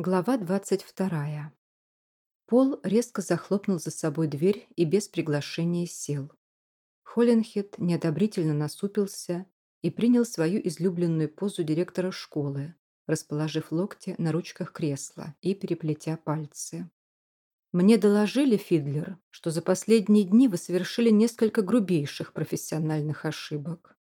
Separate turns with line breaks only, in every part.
Глава двадцать вторая. Пол резко захлопнул за собой дверь и без приглашения сел. Холленхед неодобрительно насупился и принял свою излюбленную позу директора школы, расположив локти на ручках кресла и переплетя пальцы. «Мне доложили, Фидлер, что за последние дни вы совершили несколько грубейших профессиональных ошибок.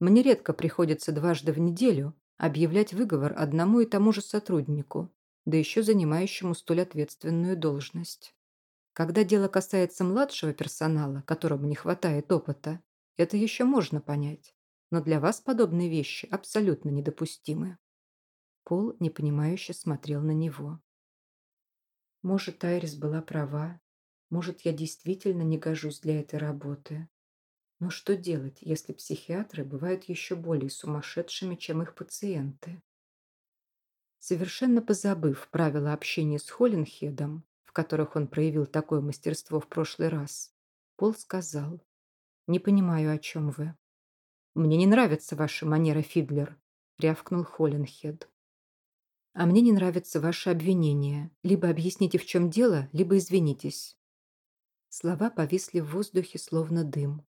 Мне редко приходится дважды в неделю объявлять выговор одному и тому же сотруднику, да еще занимающему столь ответственную должность. Когда дело касается младшего персонала, которому не хватает опыта, это еще можно понять. Но для вас подобные вещи абсолютно недопустимы. Пол непонимающе смотрел на него. Может, Айрис была права. Может, я действительно не гожусь для этой работы. Но что делать, если психиатры бывают еще более сумасшедшими, чем их пациенты? Совершенно позабыв правила общения с Холленхедом, в которых он проявил такое мастерство в прошлый раз, Пол сказал, «Не понимаю, о чем вы». «Мне не нравится ваша манера, Фидлер», — рявкнул Холленхед. «А мне не нравится ваше обвинение. Либо объясните, в чем дело, либо извинитесь». Слова повисли в воздухе, словно дым.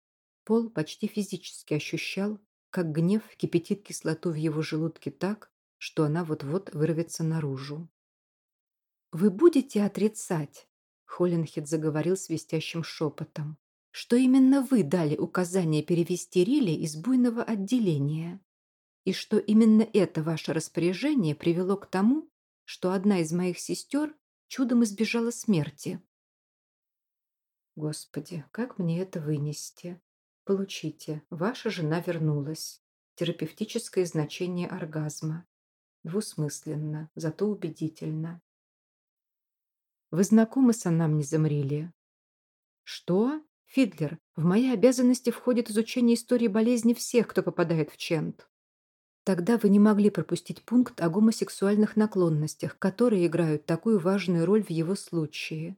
Пол почти физически ощущал, как гнев кипятит кислоту в его желудке так, что она вот-вот вырвется наружу. «Вы будете отрицать?» Холленхед заговорил свистящим шепотом. «Что именно вы дали указание перевести Рилли из буйного отделения? И что именно это ваше распоряжение привело к тому, что одна из моих сестер чудом избежала смерти?» «Господи, как мне это вынести? Получите, ваша жена вернулась. Терапевтическое значение оргазма. Двусмысленно, зато убедительно. Вы знакомы с Анам Замрили? Что? Фидлер, в мои обязанности входит изучение истории болезни всех, кто попадает в Чент. Тогда вы не могли пропустить пункт о гомосексуальных наклонностях, которые играют такую важную роль в его случае.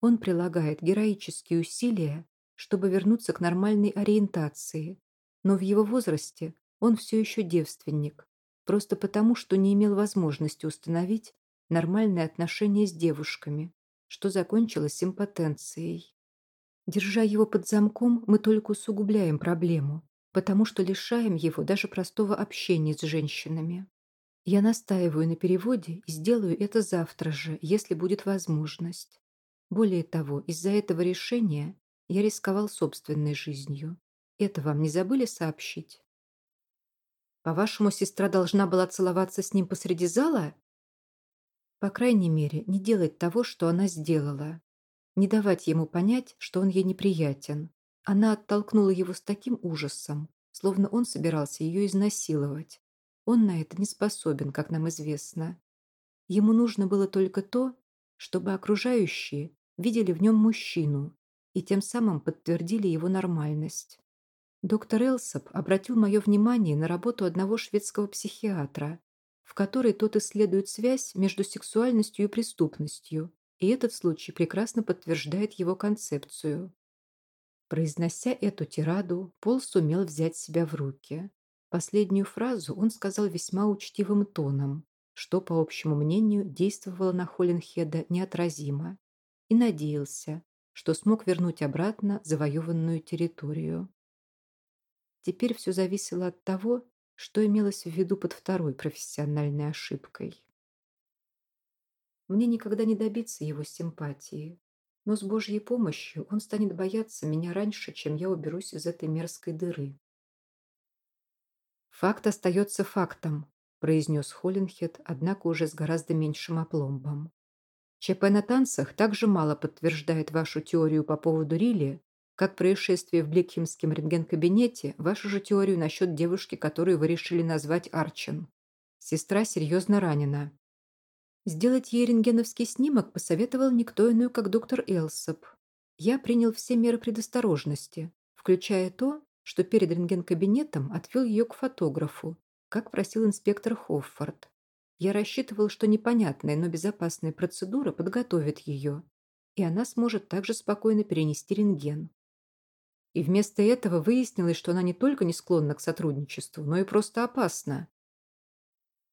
Он прилагает героические усилия, чтобы вернуться к нормальной ориентации, но в его возрасте он все еще девственник, просто потому, что не имел возможности установить нормальные отношения с девушками, что закончилось импотенцией. Держа его под замком, мы только усугубляем проблему, потому что лишаем его даже простого общения с женщинами. Я настаиваю на переводе и сделаю это завтра же, если будет возможность. Более того, из-за этого решения я рисковал собственной жизнью. Это вам не забыли сообщить? По-вашему, сестра должна была целоваться с ним посреди зала? По крайней мере, не делать того, что она сделала. Не давать ему понять, что он ей неприятен. Она оттолкнула его с таким ужасом, словно он собирался ее изнасиловать. Он на это не способен, как нам известно. Ему нужно было только то, чтобы окружающие видели в нем мужчину и тем самым подтвердили его нормальность. Доктор Элсоп обратил мое внимание на работу одного шведского психиатра, в которой тот исследует связь между сексуальностью и преступностью, и этот случай прекрасно подтверждает его концепцию. Произнося эту тираду, Пол сумел взять себя в руки. Последнюю фразу он сказал весьма учтивым тоном, что, по общему мнению, действовало на Холленхеда неотразимо, и надеялся, что смог вернуть обратно завоеванную территорию. Теперь все зависело от того, что имелось в виду под второй профессиональной ошибкой. Мне никогда не добиться его симпатии, но с Божьей помощью он станет бояться меня раньше, чем я уберусь из этой мерзкой дыры. «Факт остается фактом», – произнес Холленхед, однако уже с гораздо меньшим опломбом. ЧП на танцах также мало подтверждает вашу теорию по поводу Рилли, как происшествие в Бликхемском рентген-кабинете, вашу же теорию насчет девушки, которую вы решили назвать Арчин. Сестра серьезно ранена. Сделать ей рентгеновский снимок посоветовал никто иной, как доктор Элсоп. Я принял все меры предосторожности, включая то, что перед рентген-кабинетом отвел ее к фотографу, как просил инспектор Хоффорд. Я рассчитывал, что непонятная, но безопасная процедура подготовит ее, и она сможет также спокойно перенести рентген. И вместо этого выяснилось, что она не только не склонна к сотрудничеству, но и просто опасна.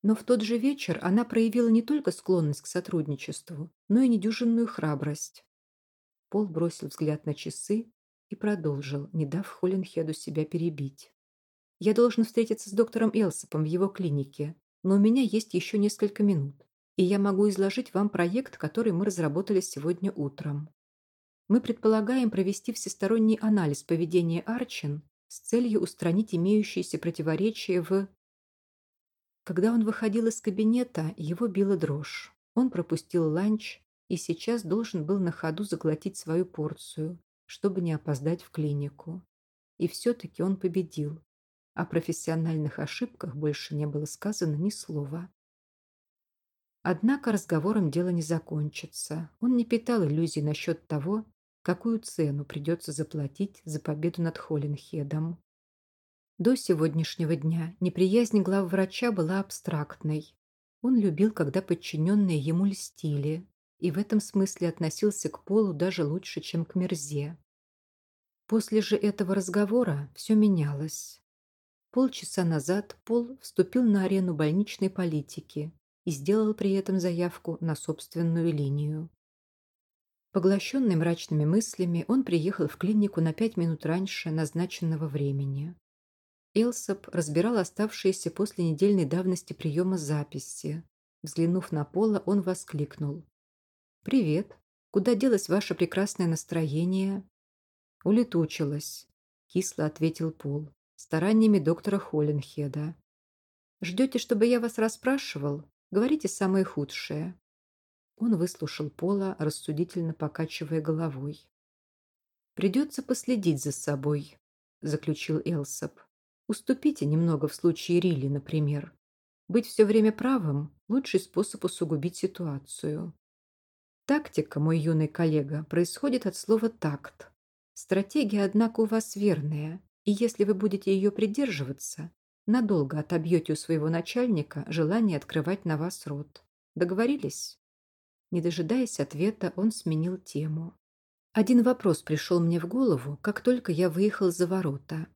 Но в тот же вечер она проявила не только склонность к сотрудничеству, но и недюжинную храбрость. Пол бросил взгляд на часы и продолжил, не дав Холленхеду себя перебить. «Я должен встретиться с доктором Элсопом в его клинике, но у меня есть еще несколько минут, и я могу изложить вам проект, который мы разработали сегодня утром. Мы предполагаем провести всесторонний анализ поведения Арчин с целью устранить имеющиеся противоречия в... Когда он выходил из кабинета, его била дрожь. Он пропустил ланч и сейчас должен был на ходу заглотить свою порцию, чтобы не опоздать в клинику. И все-таки он победил. О профессиональных ошибках больше не было сказано ни слова. Однако разговором дело не закончится. Он не питал иллюзий насчет того, какую цену придется заплатить за победу над Холленхедом. До сегодняшнего дня неприязнь главврача была абстрактной. Он любил, когда подчиненные ему льстили, и в этом смысле относился к Полу даже лучше, чем к Мерзе. После же этого разговора все менялось. Полчаса назад Пол вступил на арену больничной политики и сделал при этом заявку на собственную линию. Поглощенный мрачными мыслями, он приехал в клинику на пять минут раньше назначенного времени. Элсоп разбирал оставшиеся после недельной давности приема записи. Взглянув на Пола, он воскликнул. «Привет. Куда делось ваше прекрасное настроение?» «Улетучилось», — кисло ответил Пол, стараниями доктора Холленхеда. «Ждете, чтобы я вас расспрашивал? Говорите самое худшее». Он выслушал Пола, рассудительно покачивая головой. «Придется последить за собой», — заключил Элсоп. «Уступите немного в случае Рилли, например. Быть все время правым — лучший способ усугубить ситуацию. Тактика, мой юный коллега, происходит от слова «такт». Стратегия, однако, у вас верная, и если вы будете ее придерживаться, надолго отобьете у своего начальника желание открывать на вас рот. Договорились? Не дожидаясь ответа, он сменил тему. Один вопрос пришел мне в голову, как только я выехал за ворота.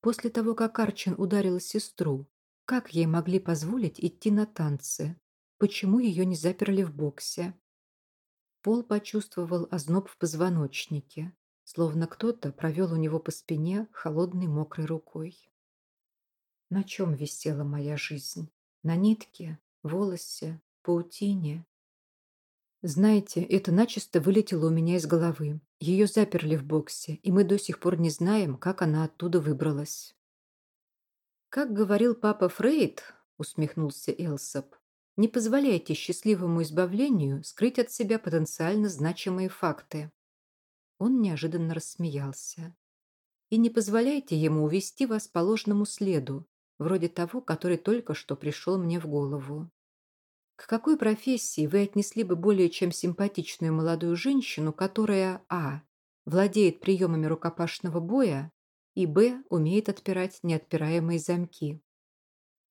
После того, как Арчин ударил сестру, как ей могли позволить идти на танцы? Почему ее не заперли в боксе? Пол почувствовал озноб в позвоночнике, словно кто-то провел у него по спине холодной мокрой рукой. На чем висела моя жизнь? На нитке, волосе, паутине знаете, это начисто вылетело у меня из головы. Ее заперли в боксе, и мы до сих пор не знаем, как она оттуда выбралась. «Как говорил папа Фрейд», — усмехнулся Элсоп, «не позволяйте счастливому избавлению скрыть от себя потенциально значимые факты». Он неожиданно рассмеялся. «И не позволяйте ему увести вас по ложному следу, вроде того, который только что пришел мне в голову. К какой профессии вы отнесли бы более чем симпатичную молодую женщину, которая а. владеет приемами рукопашного боя и б. умеет отпирать неотпираемые замки?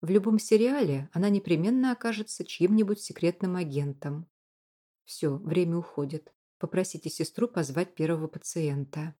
В любом сериале она непременно окажется чьим-нибудь секретным агентом. Все, время уходит. Попросите сестру позвать первого пациента.